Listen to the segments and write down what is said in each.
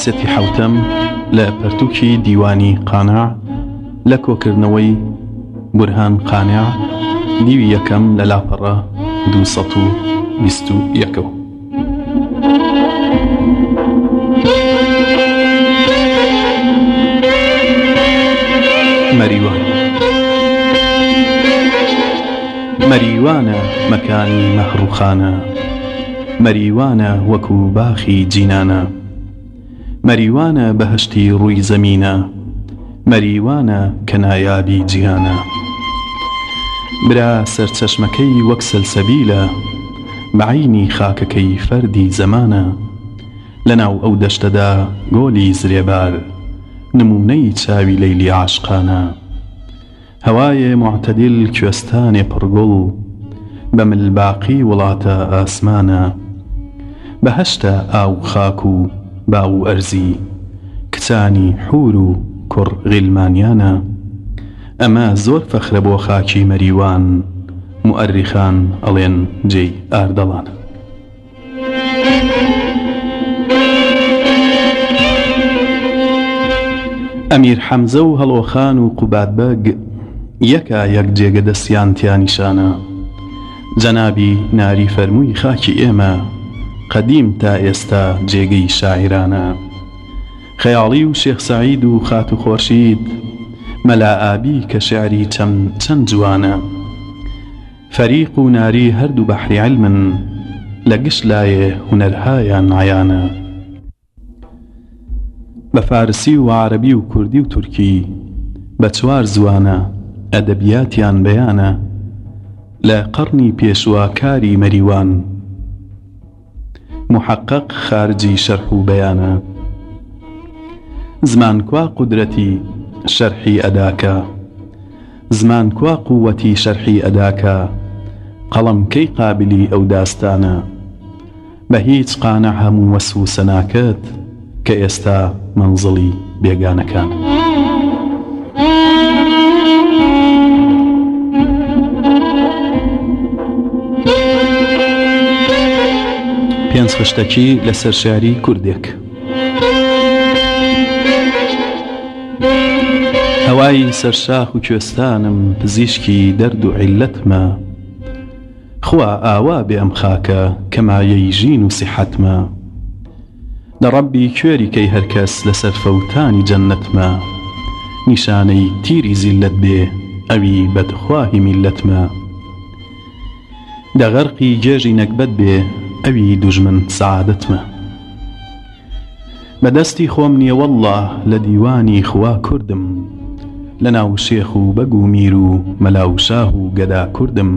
ئاسەتی حوتم لا پەرتووکی دیوانی قانع لكو كرنوي برهان قانع دیوی یەکەم لە دو سطو بستو یەکەوە مەریوان مەریوانە مەکانی مەخروخانە مەریوانە وەکو باخی جینانە مەریوانە بەهشتی ڕووی زەمینە مەریوانە کە نایابی جیهانە برا سەرچەشمەکەی وەک سەلسەبیلە بەعینی خاکەکەی فەردی زەمانە لەناو ئەو دەشتەدا گۆلی زرێبار نمونەی چاوی لەیلی عاشقانە هەوایە معتەدل کوێستانێ پڕگوڵ بە ملباقی وڵاتە ئاسمانە بەهشتە ئاو خاک و باو و ئەرزی کچانی حور و کوڕ غیلمانیانە ئەمە زۆر فەخرە بۆ خاکی مەریوان مؤرریخان ئەڵێن جێی ئاردەڵانە ئەمیر حەمزە و هەڵۆخان و قوباتبەگ یەکە یەک جێگە دەستیان تیانیشانە جەنابی ناری فەرمووی خاکی ئێمە قەدیم تا ئێستا جێگەی شاعرانە خەیاڵی و شێخسعید و خات و خۆشید مەلا ئابی کە شعری چەند جوانە فەریق و ناری هەردوو بەحریعل من لە گشت لایە هوەرهایان نایانە بە فارسی و عربی و کوردی و تورکی بە چوار زوانە ئەدەبیاتیان بەیانە لە قڕنی پێشوا کاری مەریوان محقق خارجی شەرح و بەیانە زمان کوا قدرەتی شەرحی ئەداکە زمان کوا قوەتی شەرحی ئەداکە قەڵم کەی قابلی ئەو داستانە بە هیچ قانە هەموو وەسوسە ناکات کە ئێستا منزڵی بێگانەکانە پێنج خشتەکی لە سەرشاری کوردێک. هەوای سەرشاخ و کوێستانم پزیشکی دەرد و عیلەتمە، خوا ئاوا بێ ئەم خاکە کەمایەی ژین و سیحەتمە، لە ڕەبی کوێریکەی هەرکەس لەسەر فەوتانی جەنەتمە، نیشانەی تیری زیلت بێ ئەوی بەدخواهی میلەتمە. دەغەرقی گێژی نەکبەت بێ ئەوی دوژمن سعادتمە بەدەستی خۆم نیەوەله لە دیوانی خوا کوردم لە ناو شێخ و بەگ و میر و مەلاوشاه و گەدا کوردم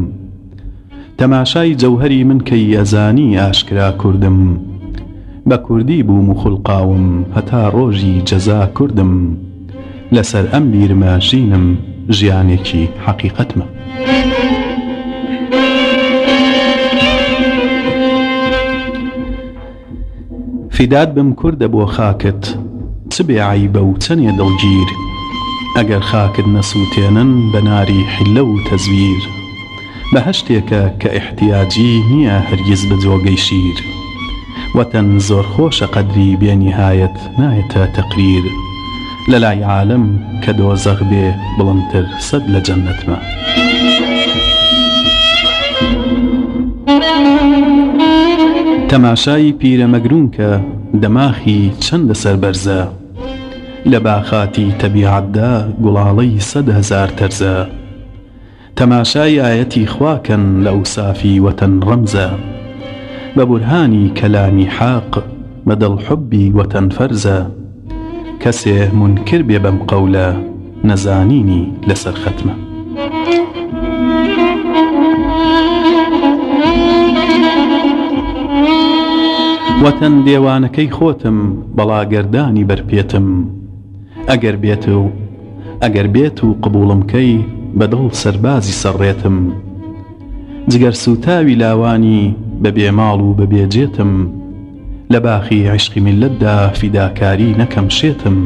تەماشای جەوهری من کە یەزانی ئاشکرا کوردم بە کوردی بووم و خوڵقاوم هەتا ڕۆژی جەزا کوردم لەسەر ئەم بیرمەژینم ژیانێکی حەقیقەتمە. فیداد بم کرد بو خاکت چ عیب و چەنێ دڵگیر اگر خاکت نەسووتێنن بە ناری حلە و تەزویر که هەشتێکە کە احتیاجی نییە هەرگیز بە جۆگەی شیر زور خوش قدری بی نهایت نایت تقریر للای عالم کە دۆزەغ بێ بڵندتر سەد لە جەنەتمە. تەماشای پیرەمەگرون کە دەماخی چەندە سەربەرزە لە باخاتی تەبیعاتدا گوڵاڵەی سەد هزار تەرزە تەماشای ئاەتی خواکەن لە ئەوسافی وەتەن ڕەمزە رمزه ببرهانی کلامی حاق مدل حبی وەتەن فرزه کسی منکر بیبم قوله نزانینی لسر ختمه وەتەن دێوانەکەی خۆتم بەڵاگەردانی بەرپێتم ئەگەر بێت و ئەگەر بێت و قبوڵمکەی بەدڵ سەربازی سەڕێتم جگەر سوتاوی لاوانی بە بێماڵ و بە بێجێتم لە باخی عشقی میلەتدا فیداکاری نەکەم شێتم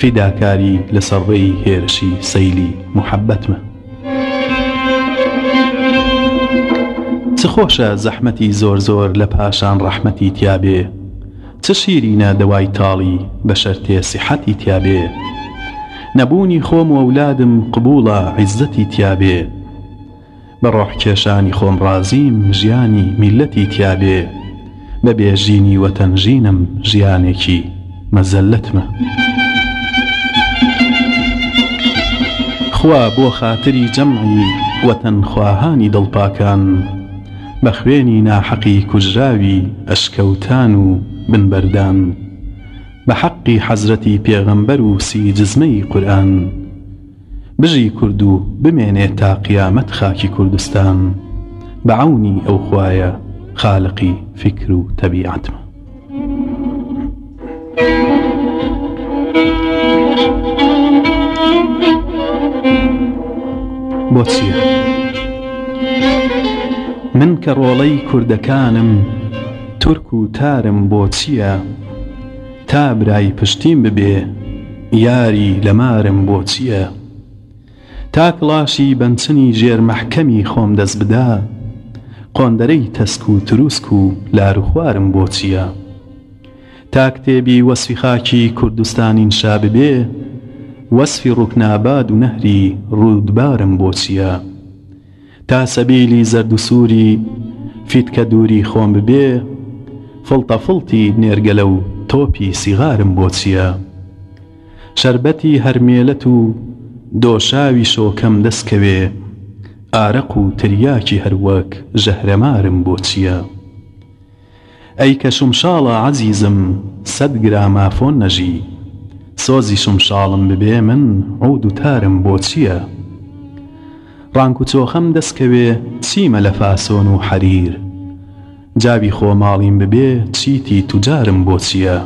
فیداکاری لە سەڕێی هێرشی سەیلی محەبەتمە چ خۆشە زەحمەتی زۆر زۆر لە پاشان ڕەحمەتی تیابێ چ شیرینە دەوای تاڵی بە شەرتێ سیحەتی تیابێ نەبوونی خۆم و ئەولادم قبوڵە عیزەتی تیابێ بە ڕۆحکێشانی خۆم ڕازیم ژیانی میلەتی تیابێ بە بێژینی وەتەنژینم ژیانێکی مەزەلتمە. خوا بۆ خاتری جەمعی وەتەنخواهانی دڵپاکان بە خوێنی ناحەقی کوژراوی ئەشکەوتان و بنبەردان بە حەقی حەزرەتی پێغەمبەر و سی جزمەی قورآن بژی کورد و بمێنێت تا قیامەت خاکی کوردستان بە عونی ئەو خوایە خاڵقی فکر و تەبیعاتمە بۆ چییە؟ من کە ڕۆڵەی کوردەکانم تورک و تارم بۆ چییە تا برای پشتیم ببێ یاری لەمارم بۆ چییە تا کڵاشی بەنچنی ژێرمەحکەمی خۆم دەست بدا قۆندەرەی تەسک و تروسک و لاروخوارم بۆ چییە تا کتێبی وەسفی خاکی کوردستانین شا ببێ وەسفی ڕوکناباد و نەهری ڕوودبارم بۆ چییە تا سەبیلی زەرد و سووری فیتکە دووری خۆم ببێ فڵتەفڵتی نێرگەلە و تۆپی سیغارم بۆ چییە شربەتی هەرمێلەت و دۆشاوی شۆکەم دەستکەوێ ئارەق و تریاکی هەروەک ژەهرەمارم بۆ چییە ئەی کە شمشاڵە عزیزم سەد گرامافۆن نەژی سۆزی شمشاڵم ببێ من عود و تارم بۆ چییە؟ ڕانک و چۆخەم دەستکەوێ چیمە لە فاسۆن و حەریر جاوی خۆماڵیم ببێ چیتی توجارم بۆ چییە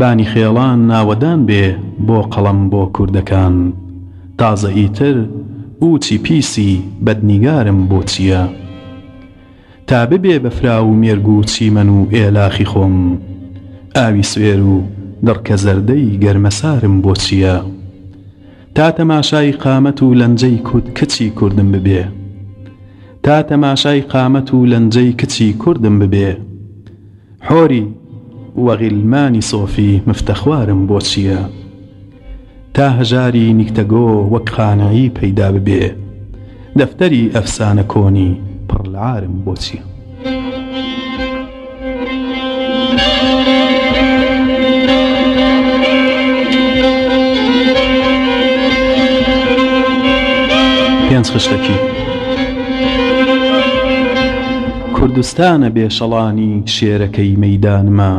بانی خێڵان ناوەدان بێ بۆ قەڵم بۆ کوردەکان تازە ئیتر وچی پیسی بەدنیگارم بۆ چییە تا ببێ بەفرا و مێرگ و چیمەن و ئێلاخی خۆم ئاوی سوێر و دڕکە زەردەی گەرمەسارم بۆ چییە تا تەماشای قامەت و لەنجەی کورد کچی کوردم ببێ تا تەماشای قامەت و لەنجەی کچی کوردم ببێ حۆری وەغیلمانی سۆفی مفتەخوارم بۆ چییە تا هەژاری نیکتەگۆ وەک خانایی پەیدا ببێ دەفتەری ئەفسانە کۆنی پڕلعارم بۆ چییە خشتەکی کوردستانە بێشەڵانی شێرەکەی مەدانمە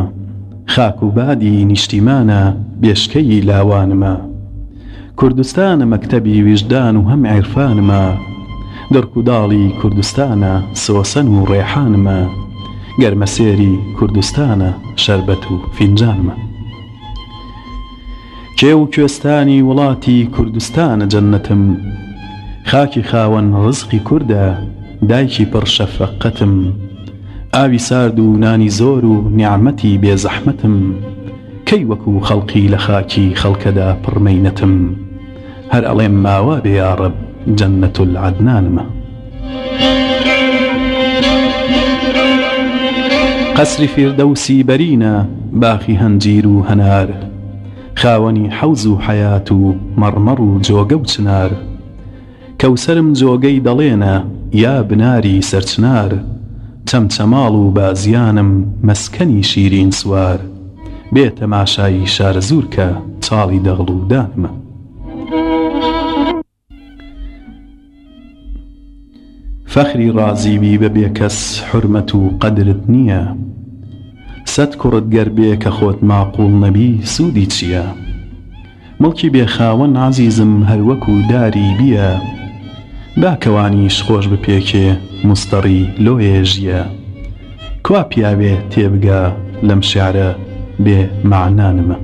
خاک و بادی نیشتیمانە بێشکەی لاوانمە کوردستانە مەکتەبی ویژدان و هەم عیرفانمە دەرکوداڵی کوردستانە سۆسن و ڕێحانمە گەرمەسێری کوردستانە شەربەت و فینجانمە کێو کوێستانی وڵاتی کوردستانە جەنەتم خاکی خاوەن ڕزقی کووردە دایکی پڕ شەفەقەتم ئاوی سارد و نانی زۆر و نیعممەتی بێزەحمەتم کەی وەکو خەڵقی لە خاکی خەڵکەدا پڕمەینەتم هەر ئەڵێم ماوە بێیاڕب جەنەت العدنانمە قەسری فردەوسی بەرینە باخی هەنجیر و هەنار خاوەنی حەوز و حەیات و مەڕمەڕ و جۆگە و چنار کەوسرم جۆگەی دەڵێنە یا بناری سەرچنار چەمچەماڵ و بازیانم مەسکەنی شیرین سوار بێ تەماشایی شارەزور کە چاڵی دەغڵ و دانمە فەخری ڕازیبی بە بێکەس حرمەت و قەدرت نییە سەد کوڕت گەربێ کە خۆت ماقوڵ نەبی سوودی چییە؟ مڵکی بێخاوە نازیزم هەروەک و داری بیە باکەوانیش خۆش بپێکێ مستەڕی لۆێژیە کوا پیاوێ تێبگە لەم شارە بێ معنانمە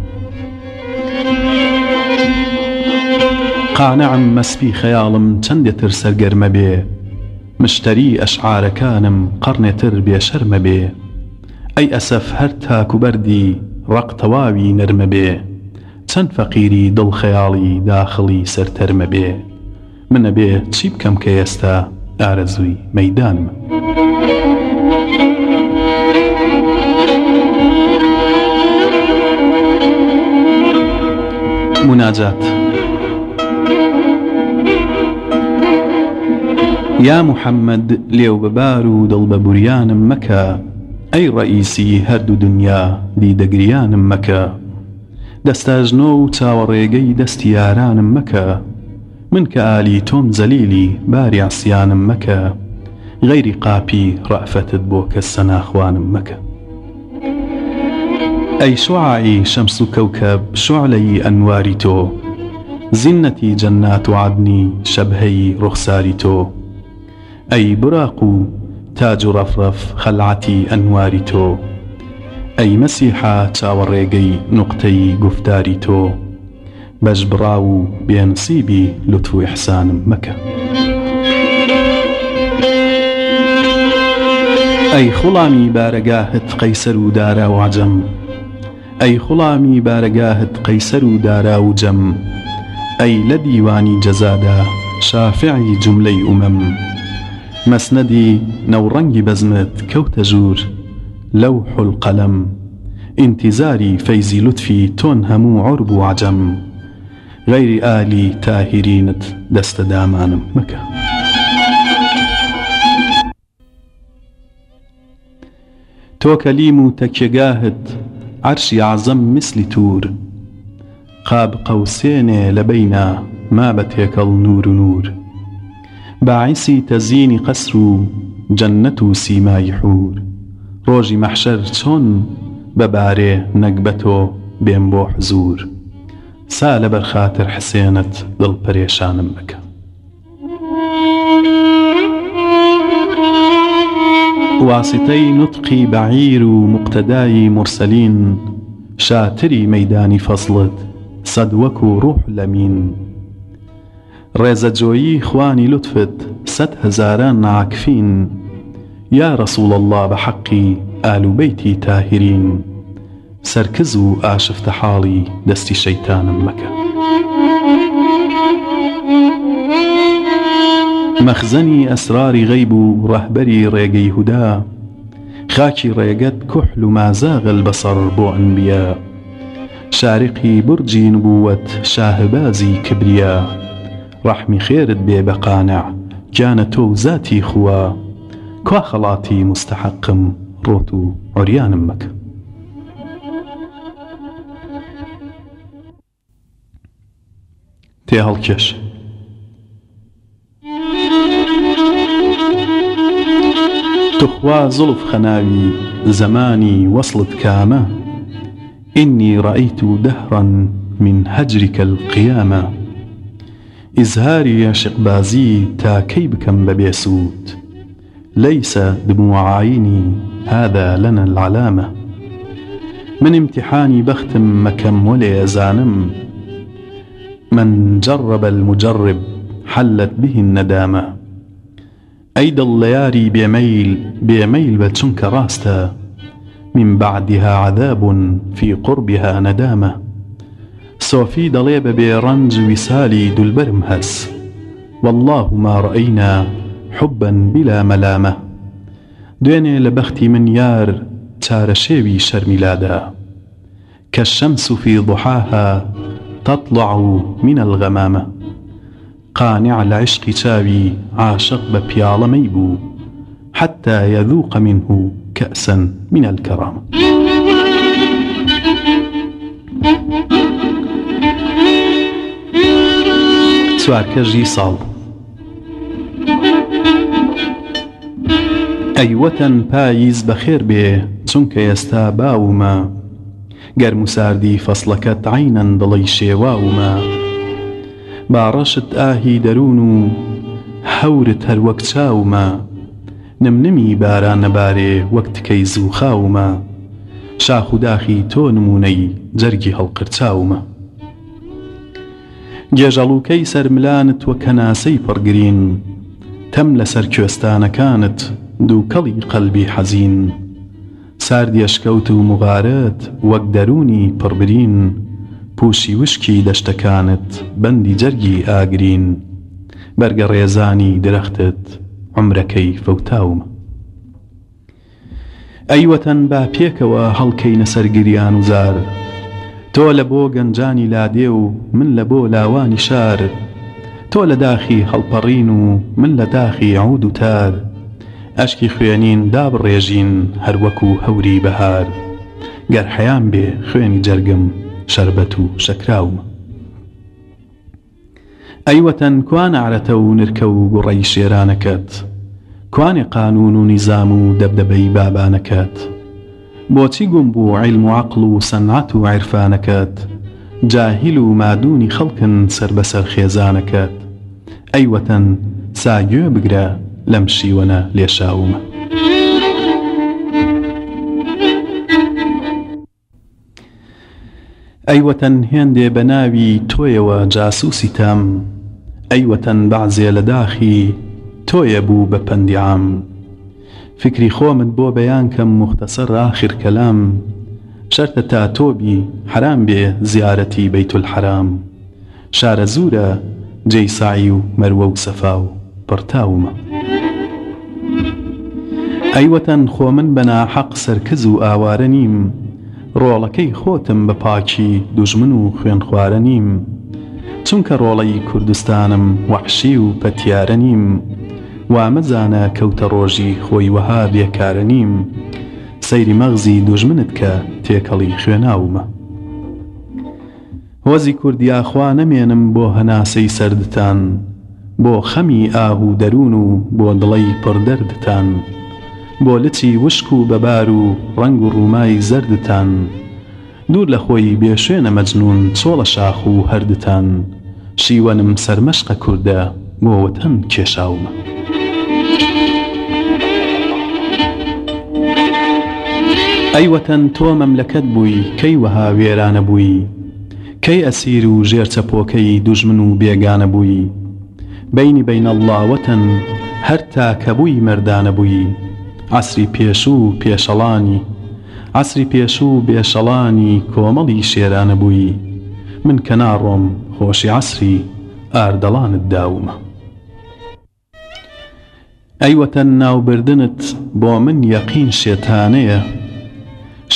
قانەعم مەسپی خەیاڵم چەندێتر سەرگەرمە بێ مشتری ئەشعارەکانم قڕنێتر بێشەرمە بێ ئەی ئەسەف هەر تاکوبەری ڕقتەواوی نەرمە بێ چەند فەقیری دڵ خەیاڵی داخلی سەرتەرمە بێ منە بێ چی بکەم کە ئێستا ئارەزووی مەدانم. مناجات یا محەممەد لێو بەبار و دڵ بە بوریانم مەکە ئەی ڕئیسی هەردوو دنیا دیدەگریانم مەکە دەستاژنۆ و چاوەڕێگەی دەستی یارانم مەکە من كالي توم زليلي باري عصيان مكة غير قابي رأفت بوك بۆ أخوان ناخوانم أي شعاعي شمس كوكب شعلي أنواري تو زنتي جنات عدني شبهي رخساري تو أي براق تاج رفرف خلعتي أنواري تو أي مسيحة تاوريقي نقطي قفتاري تو بجبراو بڕا و إحسان مكة أي خلامي مەکە ئەی خوڵامی دارا و أي خلامي خوڵامی بارەگاهت دارا وجم أي لديواني جزادا شافعي جملي أمم مسندي ئومەم بزمت كوتجور لوح القلم انتظاري فيزي لطفي تون همو عرب وعجم غەیری ئالی تاهیرینت دەستە دامانم مەکە. تۆ کەلیم و تەکێگاهت عەرشی عزەم مثلی تور، قاب قەوسێنێ لە بەینا ما بە تێکەڵ نور و نور، باعیسی تەزیینی قەسر و جەنەت و سیمای حور، ڕۆژی مەحشەر چۆن بەبارێ نەک بە تۆ بێم بۆ حزور. سال لەبەر حسينت حسێنت دڵ پرێشانم واسطي نطقي نطقی مقتداي و شاتري مرسلین شاتری صدوكو روح سەد وەک و خواني لطفت ست خوانی لوتفت يا رسول یا الله بحقي آل بيتي تاهرین سركز و آشفت حالي دستي شيطان مەکە مخزني ئەسراری غيب و ڕەهبەری ڕێگەی هودا خاکی ڕێگەت کوحل و بو بەسەر شارقي برجي شارقی شاهبازي نبووەت شاهبازی خيرت ڕەحمی خێرت بێ بەقانە گیانە تۆ مستحقم روتو عريان عریانم تێ هەڵکێش تخوا زڵف خناوي زماني وصلت كاما إني رأيت دهرا من هجرك القيامة إزهاري يا شقبازي تا كيبكم ببيسوت ليس دموع عيني هذا لنا العلامة من امتحاني بختم مكم ولي زانم من جرب المجرب حلت به الندامة أيد الليالي بيميل بيميل بتشنك راستا من بعدها عذاب في قربها ندامة صوفي ضليبة بيرنج وسالي دول برمهس والله ما رأينا حبا بلا ملامة دويني لبختي من يار تار شيبي شرميلادا كالشمس في ضحاها تطلع من الغمامة قانع العشق شابي عاشق ببيال ميبو حتى يذوق منه كأسا من الكرامة كجي صال أيوة بايز بخير به تنك يستاباو ما گەرم و ساردی فەسلەکە تاینەن دڵی شێواومە باڕەشت ئاهی دەروون و حەورت هەر وەک چاومە نمنمی باران نەبارێ وەک تکەی زووخاومە شاخ و داخی تۆ نمونەی جەرگی هەڵقرچاومە گێژەڵوکەی سەرملانت وە کەناسەی پڕگرین تەم لەسەر کوێستانەکانت دووکەڵی قەلبی حەزین ساردیەشکەوت و مغارەت وەک دەرونی پڕبرین پوشی وشکی دەشتەکانت بەندی جەرگی ئاگرین بەرگە ڕێزانی درەختت عمرەکەی فەوتاومە ئەیوەتەن با پێکەوە هەڵکەی نەسەرگیریان و زار تۆ لە بۆ گەنجانی لادێ و من لە بۆ لاوانی شار تۆ لە داخی هەڵپەڕین و من لە داخی عود و تار ئەشکی خوێنین دابڕێژین هەروەکو و هەوری بەهار گەر حەیان بێ خوێنی جەرگم شربەت و شەکراومە ئەیوەتەن کوانعرەتە و نرکە و گوڕی شێرانەکەت کوانێ قانون و نیزام و دەبدەبەی بابانەکەت بۆچی گوم بوو عیلم و عقل و سەنعات و عیرفانەکەت جاهیل و مادونی خەڵکن سەر بەسەر خێزانەکەت ئەیوەتەن ساگوێ بگرە لەم شیوەنە لێشاومە. ئەیوەتەن هێندێ بە ناوی تۆیەوە جاسووسی تام، ئەیوەتەن بەعزیە لە داخی تۆیە بوو بە پندیام. فکری خۆمت بۆ بەیان کەم مختەسەر ڕاخر کەلام، شەرتە تا تۆبی حرام بێ زیارەتی بەیتول حرام. شارە زوورە جێی ساعی و مەروە و سەفا و پڕتاومە. ئەیوەتەن خۆ من بەناحەق سەرکز و ئاوارە نیم ڕۆڵەکەی خۆتم بە پاکی دوژمن و خوێن خوارە نیم چونکە ڕۆڵەی کوردستانم وەحشی و پەتیارە نیم وامەزانە کەوتە ڕۆژی خۆی وەها بێکارە نیم سەیری مەغزی دوژمنت کە تێکەڵی خوێناومە وەزی کوردیاخوا نەمێنم بۆ هەناسەی سەردتان بۆ خەمی ئاه و دەروون و بۆ دڵەی پڕدەردتان. بۆ لچی وشک و بەبار و ڕنگ و ڕوومای زەردتان دوور لە خۆی بێشوێنە مەجنون چۆڵە شاخ و هەردتان شیوەنم سەرمەشقە کووردە بۆ وەتەن کێشاومە. ئەیوەتەن تۆ مەملەکەت بووی کەی وەها وێرانە بووی کەی ئەسیر و ژێرچەپۆکەی دوژمن و بێگانە بووی بینی بینە اللهوەتەن هەر تا کەبووی مردانە بووی ئەسری پێشوو پێشەڵانی ئەسری پێشوو بێشەڵانی کۆمەڵی شێرانە بووی من کە ناڕۆم خۆشی عسری ئاردەڵانت داومە ئەیوەتەن ناوبردنت بۆ من یەقین شێتانەیە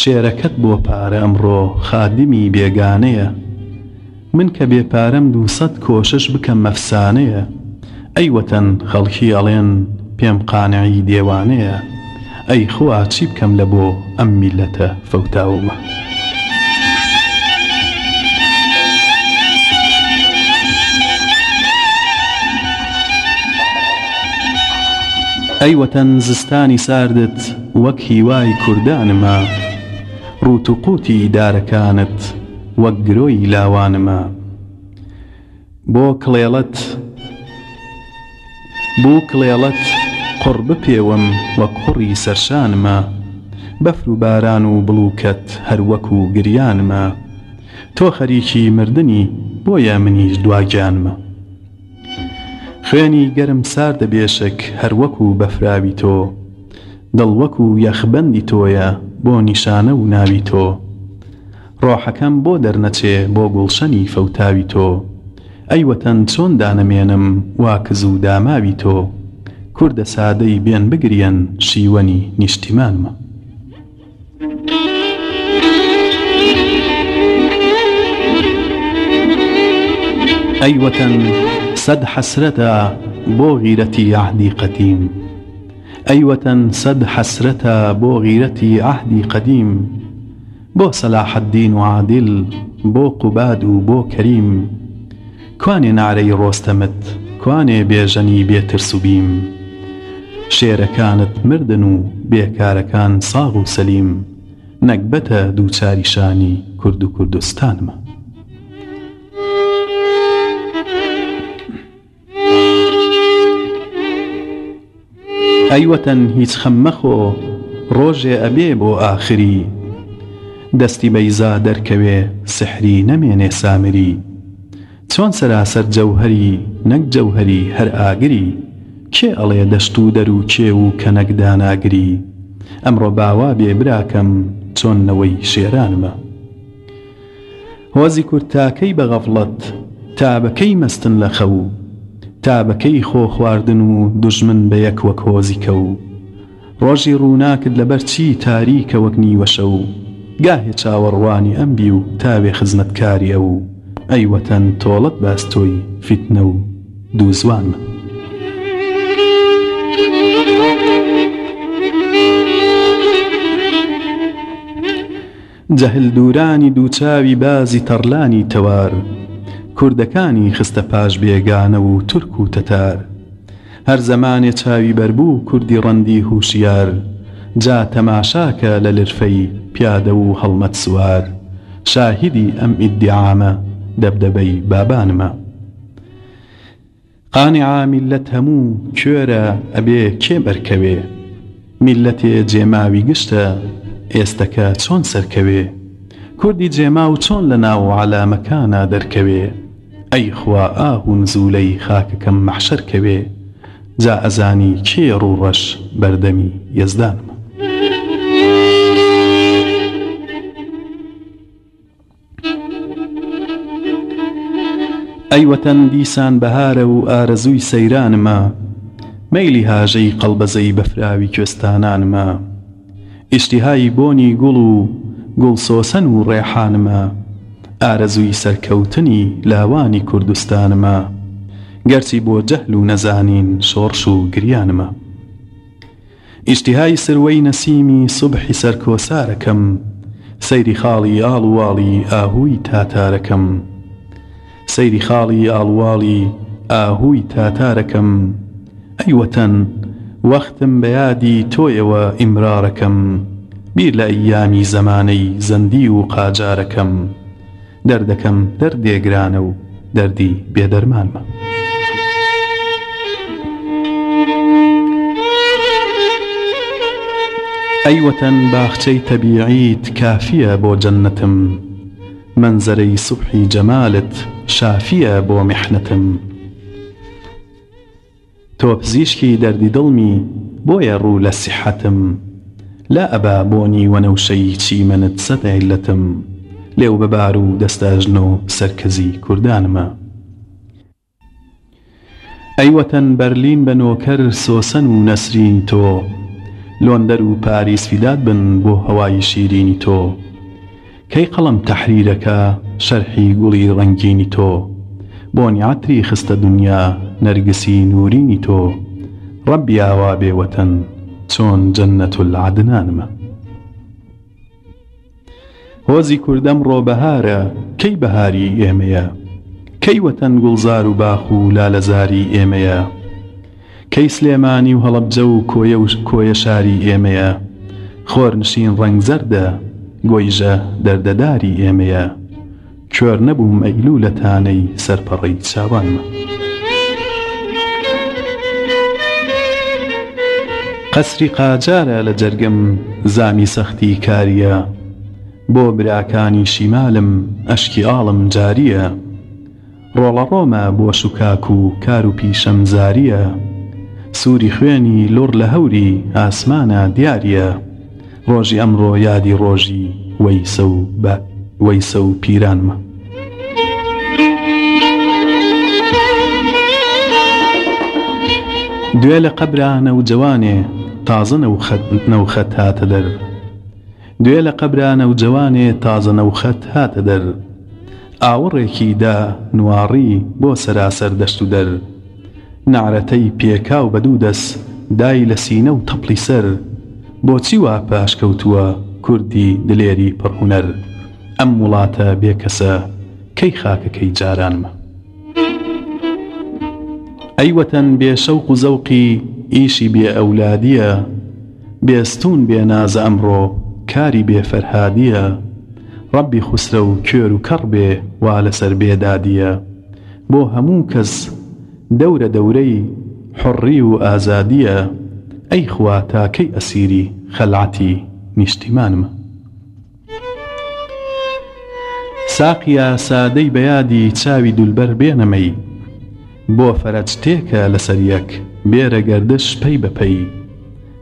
شێرەکەت بۆ پارە ئەمڕۆ خادمی بێگانەیە من کە بێپارەم دووسەد کۆشش بکەم مەفسانەیە ئەیوەتەن خەڵکی ئەڵێن پێم قانعی دێوانەیە ئەی خوا چی بکەم لە بۆ ئەم میلەتە فەوتاومە. ئەیوەتەن زستانی ساردت وەک هیوای کوردانمە، ڕوتوقوتی دارەکانت وەک گرۆی لاوانمە، بۆ کڵێڵەت بوو کڵێڵەت، قڕ بپێوم وە کوڕی سەرشانمە بەفر و باران و بڵوکەت هەروەک و گریانمە تۆ خەریکی مردنی بۆیە منیش دواگیانمە خوێنی گەرم سار دەبێشک هەروەک و بەفراوی تۆ دڵوەک و یەخبەندی تۆیە بۆ نیشانە و ناوی تۆ ڕۆحەکەم بۆ دەرنەچێ بۆ گوڵشەنی فەوتاوی تۆ ئەیوەتەن چۆن دانەمێنم وا کز و داماوی تۆ کرد ساده بین بگرێن شیوانی نشتیمان ما ایوتن أيوة، صد حسرتا بو غیرتی عهدی قدیم ایوتن أيوة، صد حسرتا بو غیرتی عهدی قدیم بو صلاح الدین و عادل بو قباد و بۆ کەریم کوانێ نارەی ڕۆستەمت کوانێ بێژەنی بیترسو بیم شێرەکانت مردن و بێکارەکان ساغ و سەلیم نەکبەتە دووچاریشانی کورد و کوردستانمە ئەیوەتەن هیچ خەممەخۆ ڕۆژێ ئەبێ بۆ ئاخری دەستی بەیزا دەرکەوێ سحری نەمێنێ سامری چۆن سەراسەر جەوهری نەک جەوهری هەر ئاگری کێ ئەڵێ دەست و دەر و کێ و کەنەک داناگری ئەمڕۆ باوا بێبراکەم چۆننەوەی شێرانمە هۆزی کورتاکەی بە غەفڵەت تابەکەی مەستن لە خەو تابەکەی خۆ خواردن و دژمن بە یەک وەک هۆزیکە و ڕۆژی ڕووناکرد لەبەر چی تاریکە وەک نیوەشە و گاهێ چاوەڕوانی ئەمبی و تاوێ خزمەتکاریە و ئەیوەتەن تۆڵەت باستۆی فیتنە و دووزوانمە جەهل دوورانی دووچاوی بازی تەڕلانی تەوار کوردەکانی خستە پاش بێگانە و تورک و تەتار هەر زەمانێ چاوی بەربوو کوردی ڕەندی هوشیار جا تەماشاکە لە لرفەی پیادە و هەڵمەت سووار شاهدی ئەم ئیدعامە دەبدەبەی بابانمە قانی عامیلەت هەموو کوێرە ئەبێ کێ بەرکەوێ میلەتێ جێماوی گشتە ئێستەکە چۆن سەرکەوێ کوردی جێما و چۆن لە ناو عەلامەکانە دەرکەوێ ئەی خوا ئاهون زوولەی خاکەکەم مەحشەرکەوێ جا ئەزانی کێ ڕوڕەش بەردەمی یزدانمە ئەیوەتەن دیسان بەهارە و ئارەزووی سەیرانمە مەیلی هاژەی قەڵبەزەی بەفراوی کوێستانانمە ئیشتیهای بۆنی گوڵ و گوڵسۆسەن و ڕێحانمە ئارەزووی سەرکەوتنی لاوانی کوردستانمە گەرچی بۆ جەهل و نەزانین شۆڕش و گریانمە ئیشتیهای سروەی نەسیمی سوبحی سەرکۆسارەکەم سەیری خاڵی ئاڵواڵی ئاهووی تاتارەکەم سەیری خاڵی ئاڵواڵی ئاهووی تاتارەکەم ئەیوەتەن وەختم بەیادی تۆیەوە ئیمرارەکەم بیر لە ئەیامی زەمانەی زەندی و قاجارەکەم دەردەکەم دەردێگرانە و دەردی بێدەرمانمە ئەیوەتەن باخچەی تەبیعیت کافیە بۆ جەنەتم منزەرەی سوبحی جەمالت شافیە بۆ میحنەتم تۆ پزیشکی دەردی دڵمی بۆیە ڕوو لە سیحەتم لا ئەبا بۆنی وەنەوشەی چیمەنت سەدەیلەتم لێو بەبار و دەستاژن و سەرکەزی کوردانمە ئەیوەتەن بەرلین بە نۆکەر سۆسن و نەسرین تۆ لۆندەر و پاریس فیداد بن بۆ هەوای شیرینی تۆ کەی قەڵم تەحریرەکە شەرحی گوڵی ڕەنگینی تۆ بۆنی عاتری خستە دنیا نەرگسی نورینی تۆ ڕەبیاوا بێوەتەن چۆن جەنەت العادنانمە هۆزی کوردەم ڕۆبەهارە کەی بەهاری ئێمەیە کەی وەتەن گوڵزار و باخ و لالەزاری ئێمەیە کەی سلێمانی و هەڵەبجە و کۆیە و کۆیە شاری ئێمەیە خۆرنشین ڕەنگزەردە گۆیژە دەردەداری ئێمەیە کوێر نەبووم ئەیلوولەتانەی سەرپەڕی چاوانمە. قەسری قاجارە لە جەرگم زامی سەختی کاریە بۆ براکانی شیمالم ئەشکی ئاڵم جاریە ڕۆڵەڕۆمە بۆ شوکاک و کار و پیشەم زاریە سووری خوێنی لۆر لە هەوری ئاسمانە دیارە ڕۆژی ئەمڕۆ یادی ڕۆژی وەیسە و بە وەیسە و پیرانمە دوێ لە قەبرانە و جوانێ تازە نەوخەت هاتە دەر دوێ لە قەبرانە و جوانێ تازە نەوخەت هاتە دەر ئاوڕێکی دا نوواڕی بۆ سەراسەر دەشت و دەر نعرەتەی پێکاو بە دوو دەست دای لە سینە و تەپلی سەر بۆچی وا پاشکەوتووە کوردی دلێری پڕهوەر ئەم وڵاتە بێکەسە کەی خاکەکەی جارانمە ئەیوەتەن بێشەوق و زەوقی ئیشی بێ ئەولادیە بێستون بێ نازە ئەمڕۆ کاری بێفەرهادیە ڕەبی خوسرە و کوێر و کەڕ بێ وا لەسەر بێدادیە بۆ هەموو کەس دەورە دەورەی حڕی و ئازادیە ئەی خوا تاکەی ئەسیری خەلعتی نیشتیمانمە ساقیە سادەی بەیادی چاوی دولبەر بێنەمەی بۆ فەرەج تێکە لەسەر یەک بێرە گەردش پەی بەپەی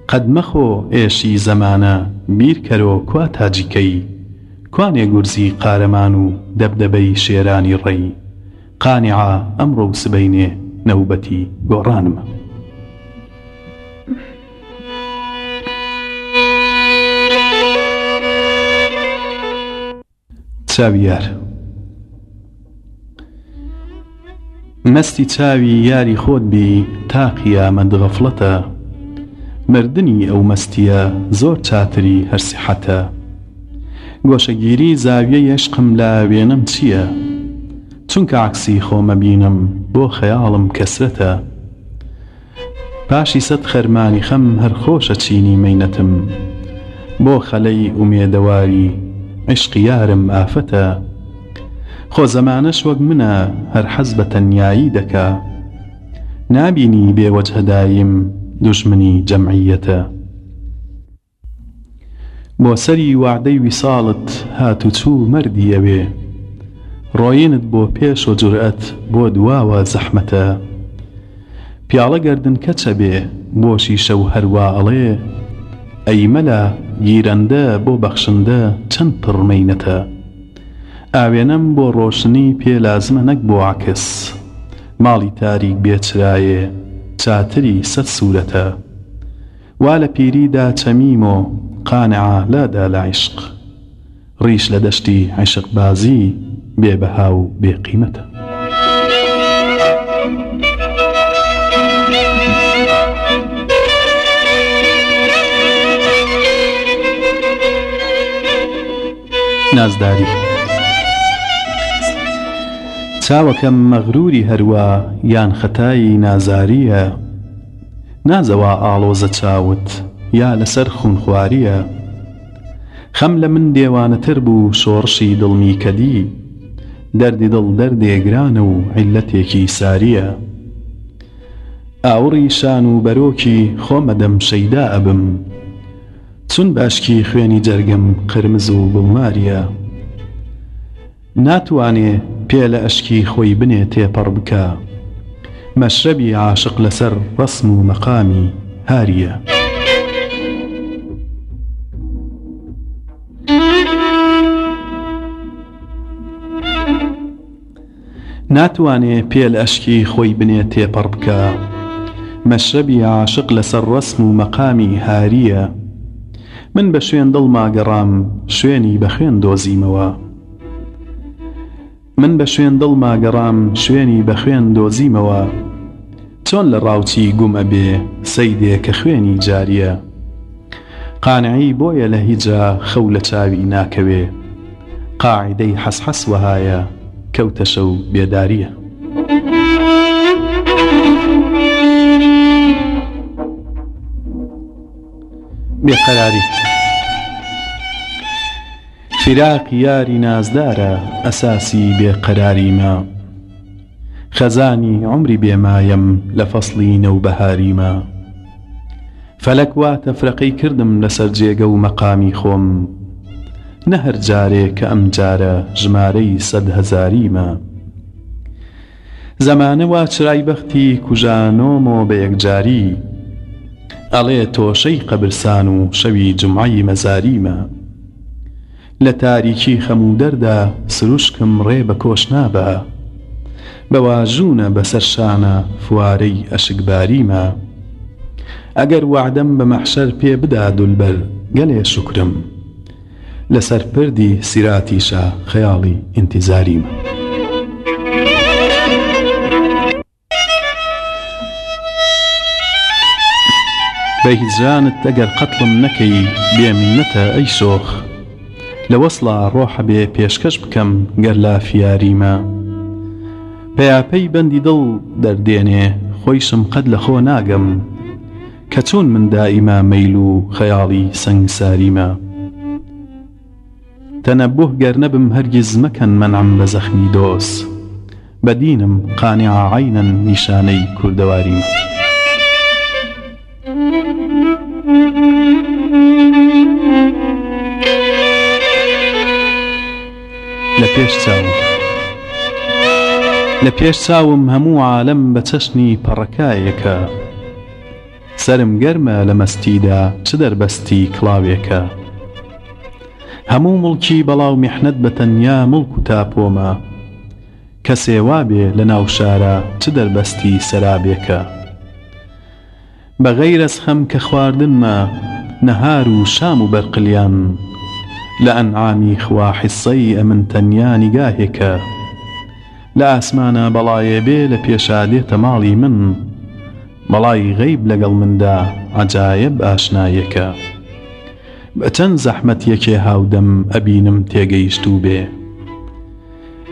قەد مەخۆ ئێشی زەمانە بیرکەرۆ کوا تاجیکەی کوانێ گورزی قارەمان و دەبدەبەی شێرانی ڕێی قانیعا ئەمڕۆ سبەینێ نەوبەتی گۆڕانمە چاویار مەستی چاوی یاری خۆت بێ تا قیامەت غەفڵەتە مردنی ئەو مەستیە زۆر چاتری هەرسیحەتە گۆشەگیری زاویە یشقم لا وێنم چییە چونکە عکسی خۆمە بینم بۆ خەیاڵم کەسرەتە پاشی سەد خەرمانی خەم هەر خۆشە چینی مینەتم بۆ خەلەی ئومێدەواری عشقیارم ئافەتە خۆ زەمانەش وەک منە هەر حەز بە تەنایی دەکا نابینی بێوەجهدایم دوشمنی جەمعیەتە بۆ سەری وعدەی ویساڵت هاتوچوو مەردی ئەوێ ڕۆینت بۆ پێش و جورئەت بۆ دواوە زەحمەتە پیاڵە گردن کەچە بێ بۆشی شەو هەروە ئەڵێ ئەیمەلا گیرەندە بۆ بەخشندە چەند پڕمەینەتە ئاوێنەم بۆ ڕۆشنی پێ لازمە نەک بۆ عکس ماڵی تاریک بێچرایێ چاتری سەر سوورەتە وا لە پیریدا چەمیمۆ قانعا لادا لە عیشق ڕیش لە دەشتی عیشق بازی بێبەها و بێقیمەتە نازداری چاوەکەم مەغروری هەروە یان خەتایی نازاریە نازەوە ئاڵۆزە چاوت یا لەسەر خونخواریە خەم لە من دێوانەتر بوو شۆڕشی دڵمی کەدی دەردی دڵ دەردێگرانە و عیلەتێکی ساریە ئاوڕی شان و بەرۆکی خۆمەدەم شەیدا ئەبم چون باشکی خوێنی جەرگم قرمز و بڵماریە ناتوانێ پێ لە ئەشکی خۆی بنێ تێپەڕ بکە مەشرەبی عاشق لەسەر ڕسم و مەقامی هاریە. ناتوانێ پێل ئەشکی خۆی بنێ تێپەڕ بکە مەشرەبی عاشق لەسەر ڕسم و مەقامی هاریە من بە شوێن دڵ ماگەڕام شوێنی بە خوێن دۆزیمەوە من بە شوێن دڵ ماگەڕام شوێنی بە خوێن دۆزیمەوە چۆن لە ڕاوچی گومە بێ سەیدێ کە خوێنی جاریە قانعی بۆیە لە هیجا خەو لە چاوی ناکەوێ قاعدەی حەسحەس وهایە کەوتە شەو بێداریە بێقەراری فراق یاری نازدارە ئەساسی بێقەراریمە خەزانی عمری بێمایم لە فەصلی نەوبەهاریمە فەلەک واتە فرەقەی کردم لەسەر جێگە و مەقامی خۆم نە هەر جارێ کە ئەم جارە ژمارەی سەد هەزاریمە زەمانە وا چرای بەختی کوژانۆمۆ بە یەکجاری ئەڵێ تۆشەی قەبرسان و شەوی جمعایی مەزاریمە لە تاریکی خەموو دەردا سروشکم ڕێ بە کۆش نابە بەواژوونە بەسەر شانە فوارەی ئەشکباریمە ئەگەر وعدەم بە مەحشەر پێ بدا دولبەر گەلێ شکرم لەسەر پردی سیراتیشە خەیاڵی ئینتیزاریمە بە هیجانت ئەگەر قەتڵم نەکەی بێمینەتە ئەی شۆخ لە وەسڵا ڕۆحە بێ پێشکەش بکەم گەر لا فیاریمە پەیاپەی بەندی دڵ دەردێنێ خۆیشم قەت لە خۆ ناگەم کە چۆن من دائیمە مەیل و خەیاڵی سنگساریمە تەنەبوه گەر نەبم هەرگیز مەکەن مەنعم بە زەخمی دۆست بەدینم قانیعاعینەن نیشانەی کوردەواریم. پێش چاوم لە پێش چاوم هەموو عالم بە چەشنی پەڕەکایەکە سرم گەرمە لە مەستیدا چ دەربەستی کڵاوێکە هەموو مڵکی بەڵاو میحنت بە تەنیا مڵک و تاپۆمە کە سێوابێ لە ناو شارە چ دەربەستی سەرابێکە بە غەیرەس خەم کە خواردنمە نەهار و شام و بەرقلیان لە ئەنعامی خوا حیسەی ئەمن تەنیانی گاهێکە لە ئاسمانە بەڵایە بێ لە پێشادێتە ماڵی من بەڵای غەیب لەگەڵ مندا عجاایب ئاشنایەکە بە چەند زەحمەتیەکێ هاودەم ئەبینم تێگەیشت و بێ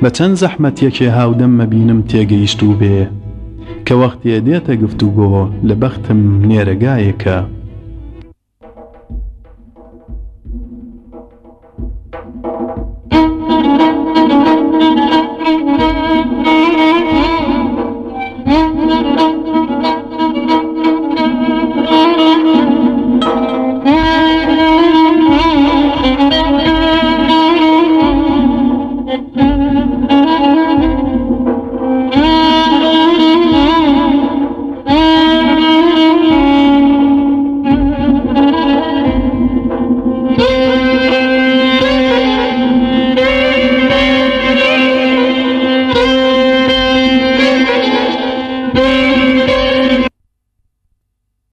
بە چەند زەحمەتیەکێ هاودەم مەبینم تێگەیشت و بێ کە وەختێ دێتە گفتوگۆ لە بەختم نێرەگایەکە